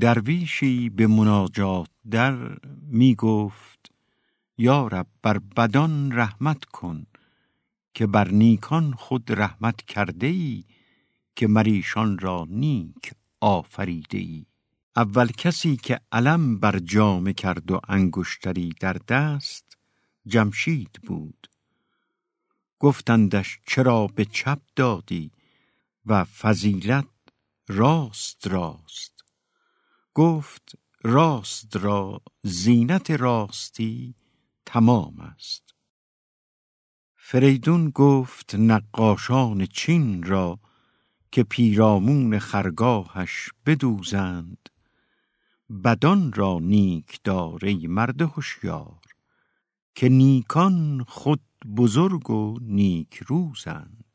درویشی به مناجات در می گفت یا رب بر بدان رحمت کن که بر نیکان خود رحمت کرده ای که مریشان را نیک آفریده ای اول کسی که علم بر جامه کرد و انگشتری در دست جمشید بود. گفتندش چرا به چپ دادی و فضیلت راست راست؟ گفت راست را زینت راستی تمام است. فریدون گفت نقاشان چین را که پیرامون خرگاهش بدوزند. بدان را نیک دار ای مرد هوشیار که نیکان خود بزرگ و نیک روزند.